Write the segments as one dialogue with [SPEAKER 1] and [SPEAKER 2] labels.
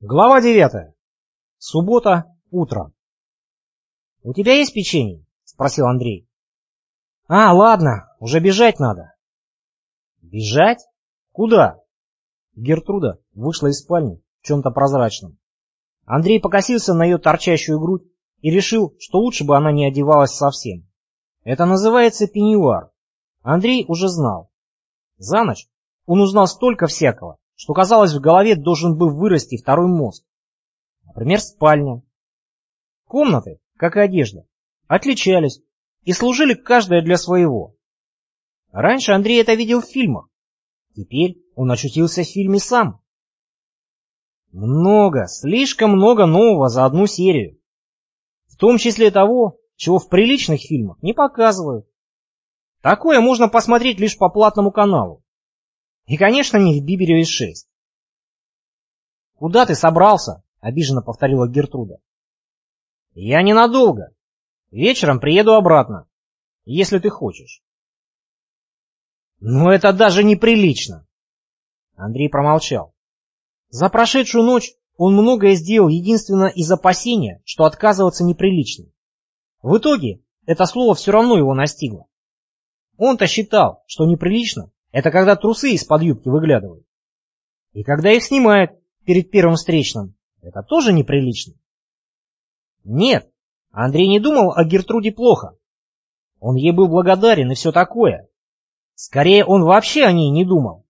[SPEAKER 1] Глава девятая. Суббота, утро. «У тебя есть печенье?» — спросил Андрей. «А, ладно, уже бежать надо». «Бежать? Куда?» Гертруда вышла из спальни в чем-то прозрачном. Андрей покосился на ее торчащую грудь и решил, что лучше бы она не одевалась совсем. Это называется пеньюар. Андрей уже знал. За ночь он узнал столько всякого, что, казалось, в голове должен был вырасти второй мозг. Например, спальня. Комнаты, как и одежда, отличались и служили каждая для своего. Раньше Андрей это видел в фильмах. Теперь он очутился в фильме сам. Много, слишком много нового за одну серию. В том числе того, чего в приличных фильмах не показывают. Такое можно посмотреть лишь по платному каналу. И, конечно, не в Бибереве 6. «Куда ты собрался?» — обиженно повторила Гертруда. «Я ненадолго. Вечером приеду обратно, если ты хочешь». «Но это даже неприлично!» Андрей промолчал. За прошедшую ночь он многое сделал единственно из опасения, что отказываться неприлично. В итоге это слово все равно его настигло. Он-то считал, что неприлично это когда трусы из-под юбки выглядывают. И когда их снимают перед первым встречным, это тоже неприлично. Нет, Андрей не думал о Гертруде плохо. Он ей был благодарен и все такое. Скорее, он вообще о ней не думал.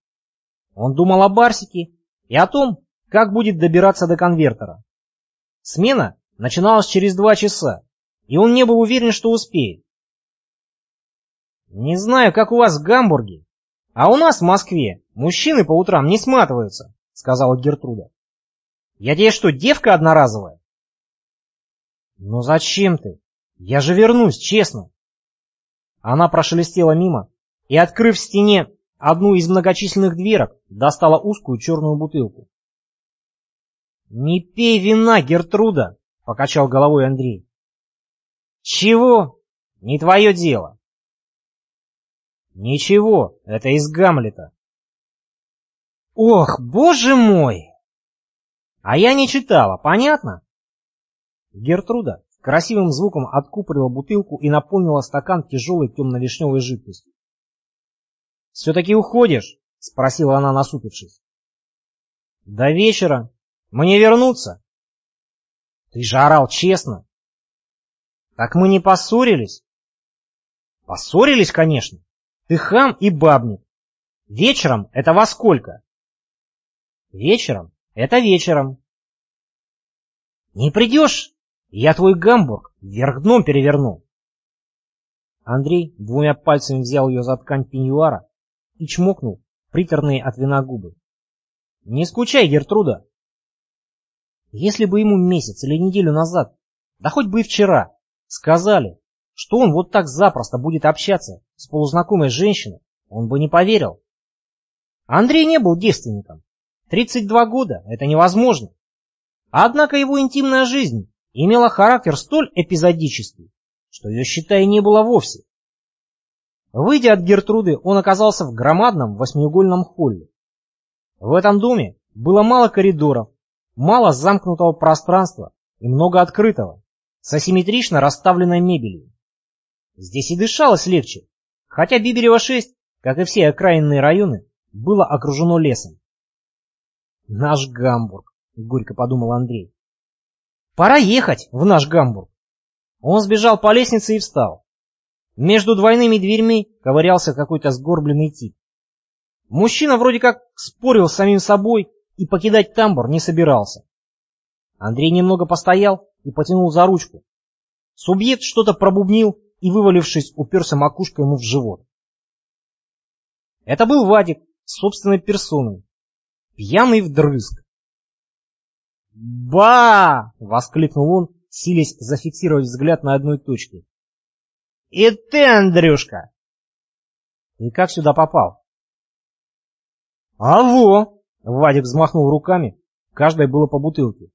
[SPEAKER 1] Он думал о Барсике и о том, как будет добираться до конвертера. Смена начиналась через два часа, и он не был уверен, что успеет. «Не знаю, как у вас в Гамбурге, а у нас в Москве мужчины по утрам не сматываются, сказала Гертруда. Я тебе что, девка одноразовая? Ну зачем ты? Я же вернусь, честно. Она прошелестела мимо и, открыв в стене одну из многочисленных дверок, достала узкую черную бутылку. «Не пей вина, Гертруда!» — покачал головой Андрей. «Чего? Не твое дело. Ничего, это из Гамлета. Ох, боже мой! А я не читала, понятно? Гертруда красивым звуком откупорила бутылку и наполнила стакан тяжелой темно-вишневой жидкостью. «Все-таки уходишь?» — спросила она, насупившись. «До вечера. Мне вернуться?» «Ты же орал честно». «Так мы не поссорились?» «Поссорились, конечно. Ты хам и бабник. Вечером это во сколько? Вечером это вечером. Не придешь, я твой гамбург вверх дном переверну. Андрей двумя пальцами взял ее за ткань пеньюара и чмокнул приторные от вина губы. Не скучай, Гертруда. Если бы ему месяц или неделю назад, да хоть бы и вчера, сказали, что он вот так запросто будет общаться с полузнакомой женщиной, он бы не поверил. Андрей не был девственником. 32 года — это невозможно. Однако его интимная жизнь имела характер столь эпизодический, что ее, считай, не было вовсе. Выйдя от Гертруды, он оказался в громадном восьмиугольном холле. В этом доме было мало коридоров, мало замкнутого пространства и много открытого, с асимметрично расставленной мебелью. Здесь и дышалось легче, хотя Биберево-6, как и все окраинные районы, было окружено лесом. «Наш Гамбург», — горько подумал Андрей. «Пора ехать в наш Гамбург». Он сбежал по лестнице и встал. Между двойными дверьми ковырялся какой-то сгорбленный тип. Мужчина вроде как спорил с самим собой и покидать тамбур не собирался. Андрей немного постоял и потянул за ручку. Субъект что-то пробубнил и, вывалившись, уперся макушкой ему в живот. Это был Вадик собственной персоной, пьяный вдрызг. «Ба!» — воскликнул он, силясь зафиксировать взгляд на одной точке. «И ты, Андрюшка!» «И как сюда попал?» «Алло!» — Вадик взмахнул руками, каждой было по бутылке.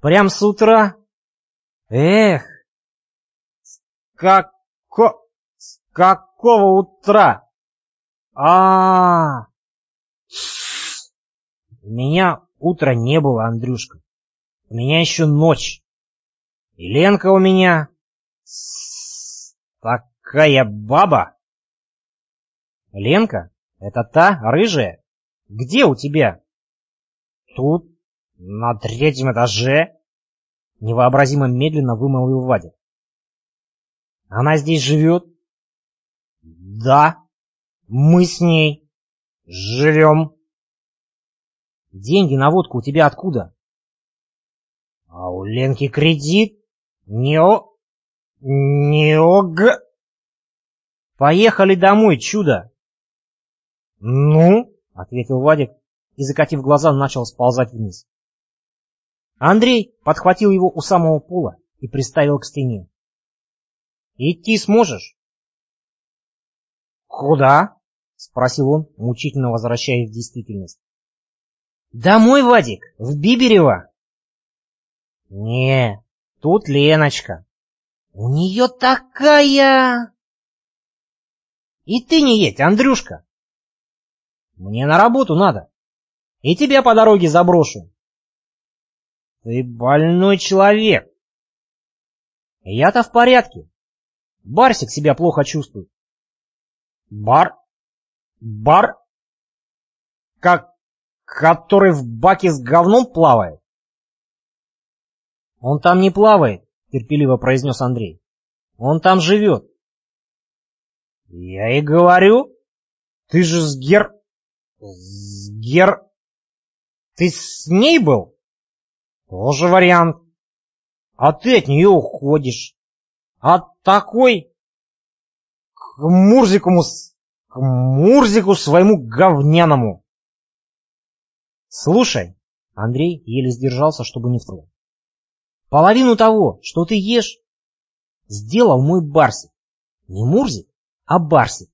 [SPEAKER 1] «Прям с утра? Эх, Како... С какого утра? а, -а, -а. У меня утра не было, Андрюшка. У меня еще ночь. И Ленка у меня... Такая баба. Ленка? Это та, рыжая? Где у тебя? Тут, на третьем этаже. Невообразимо медленно вымолвил Вадик. Она здесь живет? Да, мы с ней живем. Деньги на водку у тебя откуда? А у Ленки кредит? Не о... не ог... Поехали домой, чудо. Ну, ответил Вадик и, закатив глаза, начал сползать вниз. Андрей подхватил его у самого пола и приставил к стене. «Идти сможешь?» «Куда?» — спросил он, мучительно возвращаясь в действительность. «Домой, Вадик, в Биберево!» «Не, тут Леночка. У нее такая...» «И ты не едь, Андрюшка!» «Мне на работу надо, и тебя по дороге заброшу». «Ты больной человек!» «Я-то в порядке. Барсик себя плохо чувствует». «Бар? Бар? Как который в баке с говном плавает? Он там не плавает, терпеливо произнес Андрей. Он там живет. Я и говорю. Ты же с Гер... С Гер... Ты с ней был? Тоже вариант. А ты от нее уходишь. А такой... К Мурзику... К Мурзику своему говняному. «Слушай!» Андрей еле сдержался, чтобы не втру. «Половину того, что ты ешь, сделал мой Барсик. Не Мурзик, а Барсик.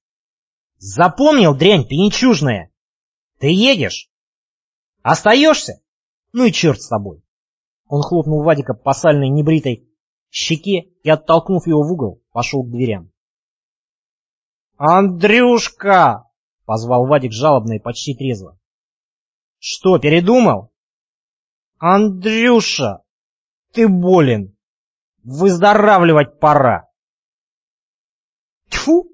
[SPEAKER 1] Запомнил, дрянь пенечужная? Ты едешь? Остаешься? Ну и черт с тобой!» Он хлопнул Вадика по сальной небритой щеке и, оттолкнув его в угол, пошел к дверям. «Андрюшка!» — позвал Вадик жалобно и почти трезво. Что, передумал? Андрюша, ты болен. Выздоравливать пора. Тьфу!